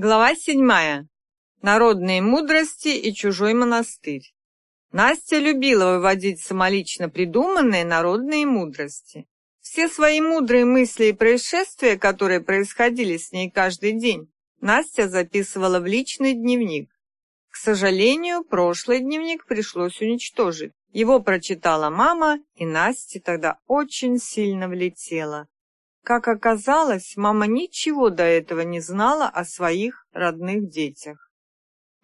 Глава седьмая. Народные мудрости и чужой монастырь. Настя любила выводить самолично придуманные народные мудрости. Все свои мудрые мысли и происшествия, которые происходили с ней каждый день, Настя записывала в личный дневник. К сожалению, прошлый дневник пришлось уничтожить. Его прочитала мама, и Насте тогда очень сильно влетело. Как оказалось, мама ничего до этого не знала о своих родных детях.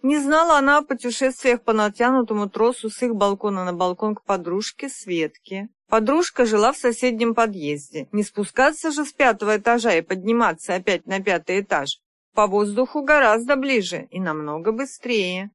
Не знала она о путешествиях по натянутому тросу с их балкона на балкон к подружке Светке. Подружка жила в соседнем подъезде. Не спускаться же с пятого этажа и подниматься опять на пятый этаж. По воздуху гораздо ближе и намного быстрее.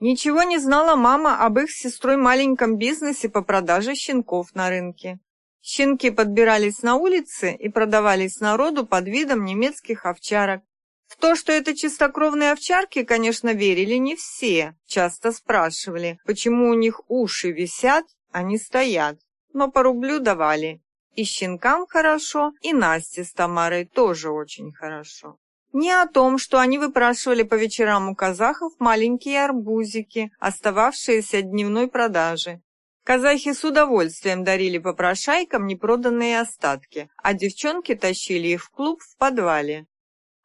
Ничего не знала мама об их с сестрой маленьком бизнесе по продаже щенков на рынке. Щенки подбирались на улице и продавались народу под видом немецких овчарок. В то, что это чистокровные овчарки, конечно, верили не все. Часто спрашивали, почему у них уши висят, а не стоят. Но по рублю давали. И щенкам хорошо, и Насте с Тамарой тоже очень хорошо. Не о том, что они выпрашивали по вечерам у казахов маленькие арбузики, остававшиеся от дневной продажи. Казахи с удовольствием дарили попрошайкам непроданные остатки, а девчонки тащили их в клуб в подвале.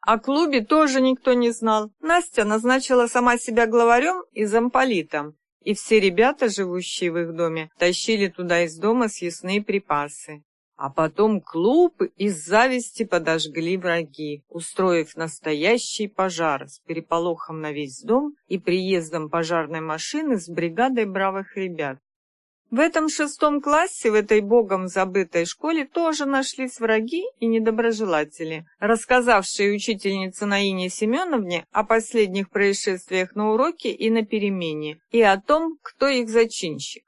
О клубе тоже никто не знал. Настя назначила сама себя главарем и замполитом, и все ребята, живущие в их доме, тащили туда из дома съестные припасы. А потом клуб из зависти подожгли враги, устроив настоящий пожар с переполохом на весь дом и приездом пожарной машины с бригадой бравых ребят. В этом шестом классе, в этой богом забытой школе, тоже нашлись враги и недоброжелатели, рассказавшие учительнице Наине Семеновне о последних происшествиях на уроке и на перемене, и о том, кто их зачинщик.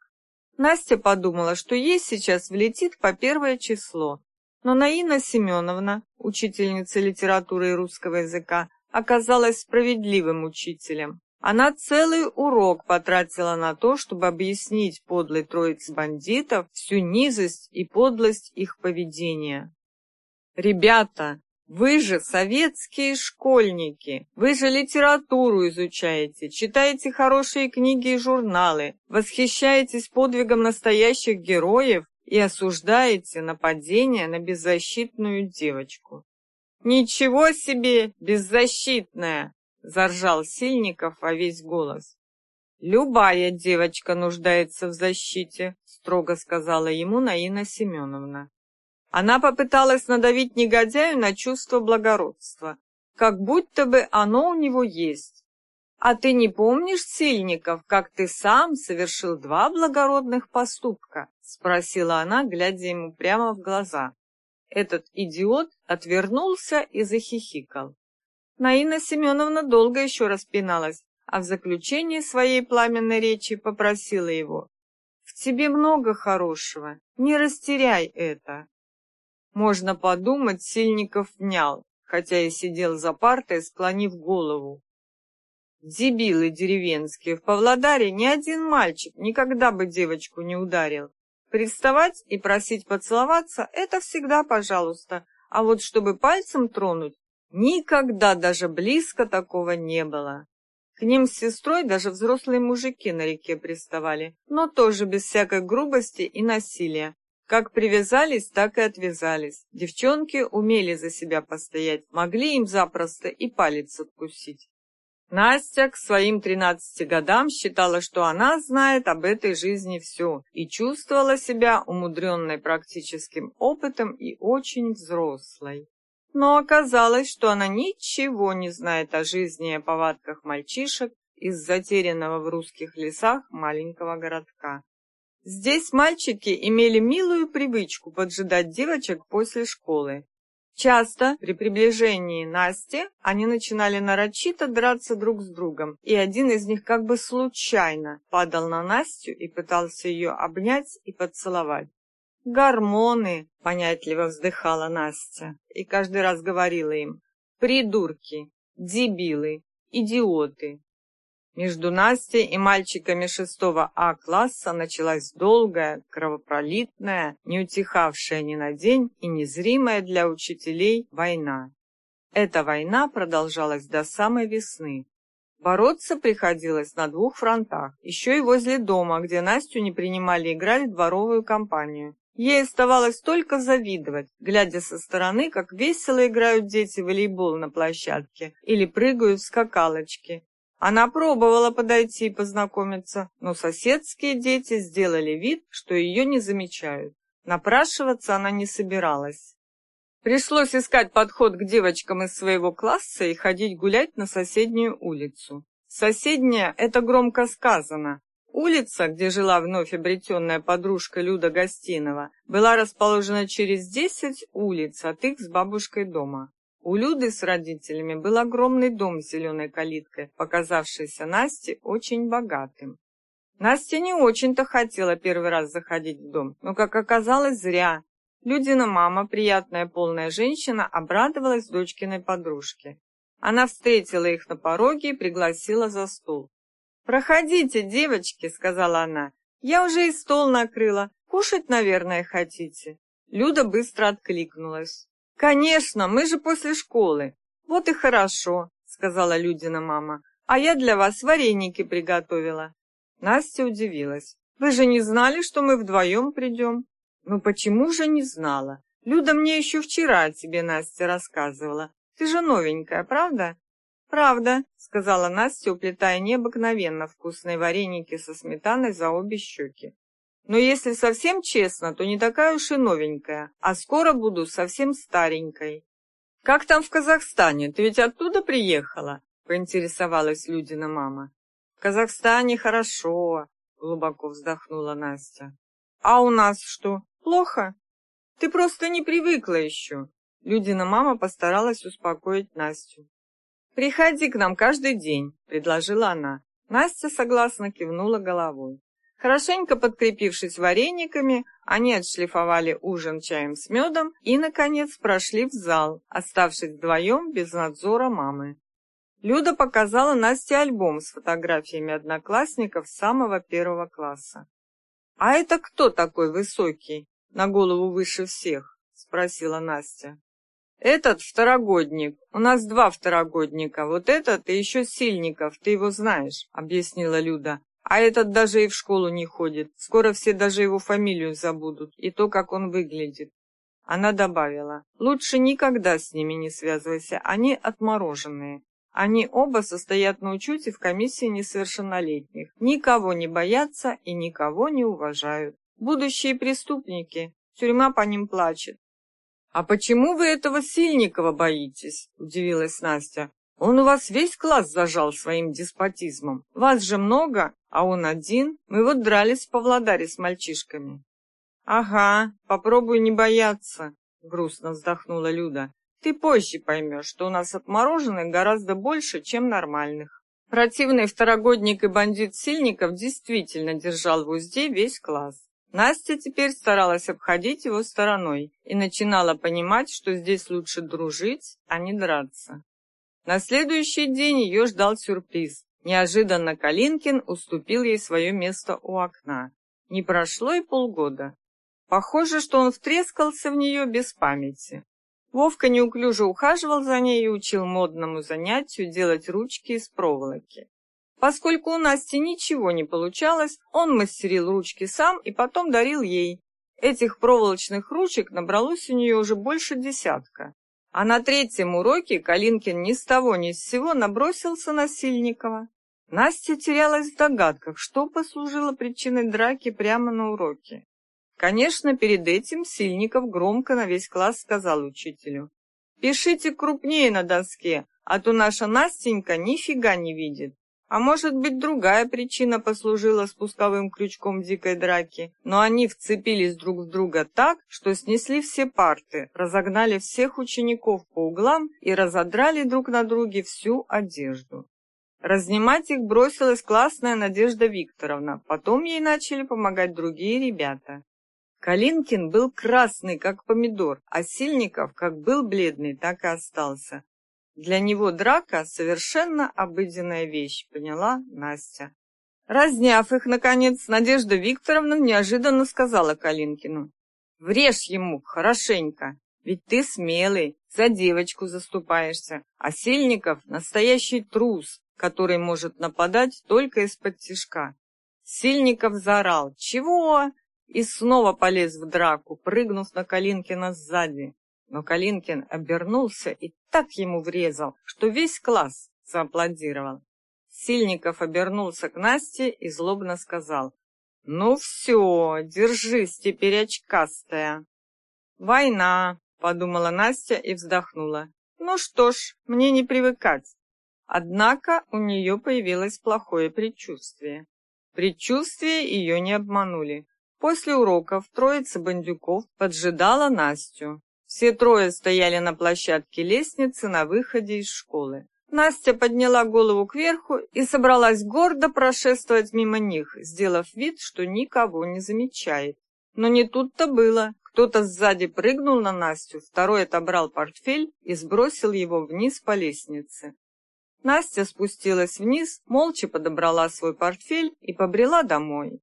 Настя подумала, что ей сейчас влетит по первое число, но Наина Семеновна, учительница литературы и русского языка, оказалась справедливым учителем. Она целый урок потратила на то, чтобы объяснить подлой троице бандитов всю низость и подлость их поведения. «Ребята, вы же советские школьники, вы же литературу изучаете, читаете хорошие книги и журналы, восхищаетесь подвигом настоящих героев и осуждаете нападение на беззащитную девочку. Ничего себе, беззащитная! Заржал Сильников во весь голос. «Любая девочка нуждается в защите», строго сказала ему Наина Семеновна. Она попыталась надавить негодяю на чувство благородства, как будто бы оно у него есть. «А ты не помнишь, Сильников, как ты сам совершил два благородных поступка?» спросила она, глядя ему прямо в глаза. Этот идиот отвернулся и захихикал. Наина Семеновна долго еще распиналась, а в заключении своей пламенной речи попросила его. «В тебе много хорошего, не растеряй это». Можно подумать, Сильников внял, хотя и сидел за партой, склонив голову. Дебилы деревенские, в Павлодаре ни один мальчик никогда бы девочку не ударил. Приставать и просить поцеловаться — это всегда пожалуйста, а вот чтобы пальцем тронуть, Никогда даже близко такого не было. К ним с сестрой даже взрослые мужики на реке приставали, но тоже без всякой грубости и насилия. Как привязались, так и отвязались. Девчонки умели за себя постоять, могли им запросто и палец откусить. Настя к своим 13 годам считала, что она знает об этой жизни все и чувствовала себя умудренной практическим опытом и очень взрослой. Но оказалось, что она ничего не знает о жизни и о повадках мальчишек из затерянного в русских лесах маленького городка. Здесь мальчики имели милую привычку поджидать девочек после школы. Часто при приближении Насти они начинали нарочито драться друг с другом, и один из них как бы случайно падал на Настю и пытался ее обнять и поцеловать. «Гормоны!» — понятливо вздыхала Настя и каждый раз говорила им «придурки», «дебилы», «идиоты». Между Настей и мальчиками шестого А класса началась долгая, кровопролитная, не утихавшая ни на день и незримая для учителей война. Эта война продолжалась до самой весны. Бороться приходилось на двух фронтах, еще и возле дома, где Настю не принимали играть в дворовую компанию. Ей оставалось только завидовать, глядя со стороны, как весело играют дети в волейбол на площадке или прыгают в скакалочки. Она пробовала подойти и познакомиться, но соседские дети сделали вид, что ее не замечают. Напрашиваться она не собиралась. Пришлось искать подход к девочкам из своего класса и ходить гулять на соседнюю улицу. Соседняя – это громко сказано. Улица, где жила вновь обретенная подружка Люда Гостинова, была расположена через десять улиц от их с бабушкой дома. У Люды с родителями был огромный дом с зеленой калиткой, показавшийся Насте очень богатым. Настя не очень-то хотела первый раз заходить в дом, но, как оказалось, зря. Людина мама, приятная полная женщина, обрадовалась дочкиной подружке. Она встретила их на пороге и пригласила за стол. «Проходите, девочки», — сказала она. «Я уже и стол накрыла. Кушать, наверное, хотите?» Люда быстро откликнулась. «Конечно, мы же после школы». «Вот и хорошо», — сказала Людина мама. «А я для вас вареники приготовила». Настя удивилась. «Вы же не знали, что мы вдвоем придем?» Ну почему же не знала? Люда мне еще вчера о тебе, Настя, рассказывала. Ты же новенькая, правда? Правда, сказала Настя, уплетая необыкновенно вкусные вареники со сметаной за обе щеки. Но если совсем честно, то не такая уж и новенькая, а скоро буду совсем старенькой. Как там в Казахстане? Ты ведь оттуда приехала? поинтересовалась Людина мама. В Казахстане хорошо, глубоко вздохнула Настя. А у нас что? Плохо? Ты просто не привыкла еще. Людина мама постаралась успокоить Настю. Приходи к нам каждый день, предложила она. Настя согласно кивнула головой. Хорошенько подкрепившись варениками, они отшлифовали ужин чаем с медом и, наконец, прошли в зал, оставшись вдвоем без надзора мамы. Люда показала Насте альбом с фотографиями одноклассников самого первого класса. «А это кто такой высокий, на голову выше всех?» — спросила Настя. «Этот второгодник. У нас два второгодника. Вот этот и еще Сильников, ты его знаешь», — объяснила Люда. «А этот даже и в школу не ходит. Скоро все даже его фамилию забудут и то, как он выглядит». Она добавила, «Лучше никогда с ними не связывайся, они отмороженные. Они оба состоят на учете в комиссии несовершеннолетних, никого не боятся и никого не уважают. Будущие преступники, тюрьма по ним плачет. «А почему вы этого Сильникова боитесь?» – удивилась Настя. «Он у вас весь класс зажал своим деспотизмом. Вас же много, а он один. Мы вот дрались в Павлодаре с мальчишками». «Ага, попробуй не бояться», – грустно вздохнула Люда. Ты позже поймешь, что у нас отмороженных гораздо больше, чем нормальных. Противный второгодник и бандит Сильников действительно держал в узде весь класс. Настя теперь старалась обходить его стороной и начинала понимать, что здесь лучше дружить, а не драться. На следующий день ее ждал сюрприз. Неожиданно Калинкин уступил ей свое место у окна. Не прошло и полгода. Похоже, что он втрескался в нее без памяти. Вовка неуклюже ухаживал за ней и учил модному занятию делать ручки из проволоки. Поскольку у Насти ничего не получалось, он мастерил ручки сам и потом дарил ей. Этих проволочных ручек набралось у нее уже больше десятка. А на третьем уроке Калинкин ни с того ни с сего набросился на Сильникова. Настя терялась в догадках, что послужило причиной драки прямо на уроке. Конечно, перед этим Сильников громко на весь класс сказал учителю. «Пишите крупнее на доске, а то наша Настенька нифига не видит». А может быть, другая причина послужила спусковым крючком дикой драки, но они вцепились друг в друга так, что снесли все парты, разогнали всех учеников по углам и разодрали друг на друге всю одежду. Разнимать их бросилась классная Надежда Викторовна, потом ей начали помогать другие ребята. Калинкин был красный, как помидор, а Сильников как был бледный, так и остался. Для него драка совершенно обыденная вещь, поняла Настя. Разняв их, наконец, Надежда Викторовна неожиданно сказала Калинкину. «Врежь ему хорошенько!» Ведь ты смелый, за девочку заступаешься, а Сильников — настоящий трус, который может нападать только из-под тишка. Сильников заорал «Чего?» и снова полез в драку, прыгнув на Калинкина сзади. Но Калинкин обернулся и так ему врезал, что весь класс зааплодировал. Сильников обернулся к Насте и злобно сказал «Ну все, держись теперь, очкастая». «Война», — подумала Настя и вздохнула. «Ну что ж, мне не привыкать». Однако у нее появилось плохое предчувствие. Предчувствия ее не обманули. После уроков троица бандюков поджидала Настю. Все трое стояли на площадке лестницы на выходе из школы. Настя подняла голову кверху и собралась гордо прошествовать мимо них, сделав вид, что никого не замечает. Но не тут-то было. Кто-то сзади прыгнул на Настю, второй отобрал портфель и сбросил его вниз по лестнице. Настя спустилась вниз, молча подобрала свой портфель и побрела домой.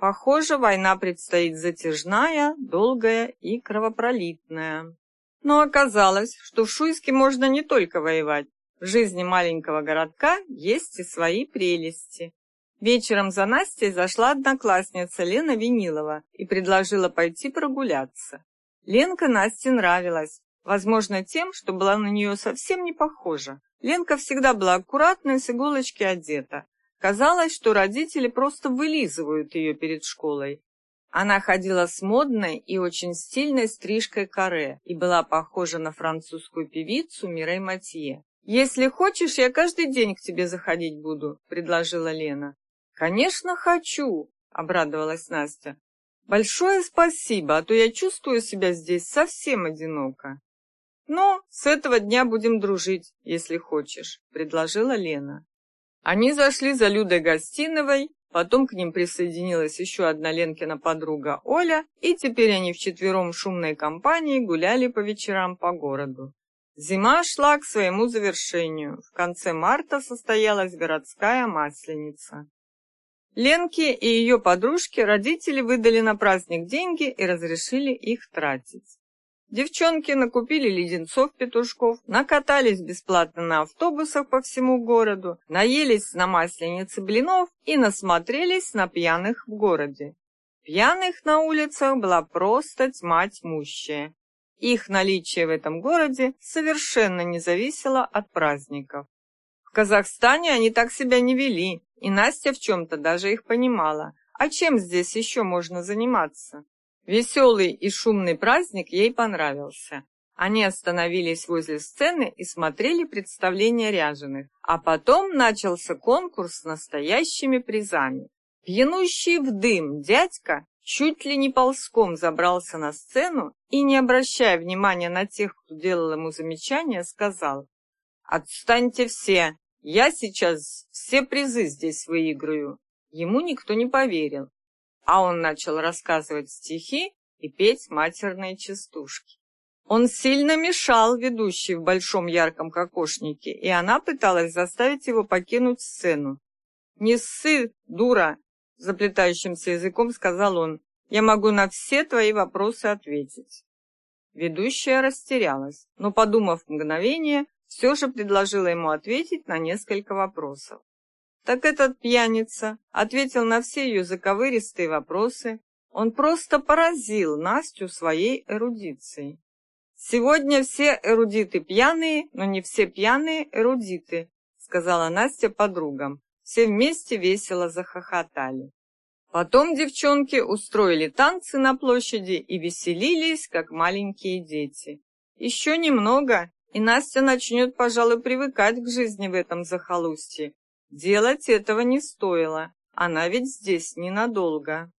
Похоже, война предстоит затяжная, долгая и кровопролитная. Но оказалось, что в Шуйске можно не только воевать. В жизни маленького городка есть и свои прелести. Вечером за Настей зашла одноклассница Лена Винилова и предложила пойти прогуляться. Ленка Насте нравилась, возможно, тем, что была на нее совсем не похожа. Ленка всегда была аккуратной, с иголочки одета, Казалось, что родители просто вылизывают ее перед школой. Она ходила с модной и очень стильной стрижкой каре и была похожа на французскую певицу Мирей Матье. «Если хочешь, я каждый день к тебе заходить буду», — предложила Лена. «Конечно, хочу», — обрадовалась Настя. «Большое спасибо, а то я чувствую себя здесь совсем одиноко». «Ну, с этого дня будем дружить, если хочешь», — предложила Лена. Они зашли за Людой Гостиновой, потом к ним присоединилась еще одна Ленкина подруга Оля, и теперь они вчетвером шумной компании гуляли по вечерам по городу. Зима шла к своему завершению. В конце марта состоялась городская масленица. Ленке и ее подружке родители выдали на праздник деньги и разрешили их тратить. Девчонки накупили леденцов-петушков, накатались бесплатно на автобусах по всему городу, наелись на масленице блинов и насмотрелись на пьяных в городе. Пьяных на улицах была просто тьма тьмущая. Их наличие в этом городе совершенно не зависело от праздников. В Казахстане они так себя не вели, и Настя в чем-то даже их понимала. А чем здесь еще можно заниматься? Веселый и шумный праздник ей понравился. Они остановились возле сцены и смотрели представление ряженых. А потом начался конкурс с настоящими призами. Пьянущий в дым дядька чуть ли не ползком забрался на сцену и, не обращая внимания на тех, кто делал ему замечания, сказал «Отстаньте все, я сейчас все призы здесь выиграю». Ему никто не поверил, а он начал рассказывать стихи и петь матерные частушки. Он сильно мешал ведущей в большом ярком кокошнике, и она пыталась заставить его покинуть сцену. «Не ссы, дура!» — заплетающимся языком сказал он. «Я могу на все твои вопросы ответить». Ведущая растерялась, но, подумав мгновение, все же предложила ему ответить на несколько вопросов. Так этот пьяница ответил на все ее заковыристые вопросы. Он просто поразил Настю своей эрудицией. «Сегодня все эрудиты пьяные, но не все пьяные эрудиты», сказала Настя подругам. Все вместе весело захохотали. Потом девчонки устроили танцы на площади и веселились, как маленькие дети. Еще немного, и Настя начнет, пожалуй, привыкать к жизни в этом захолустье, Делать этого не стоило, она ведь здесь ненадолго.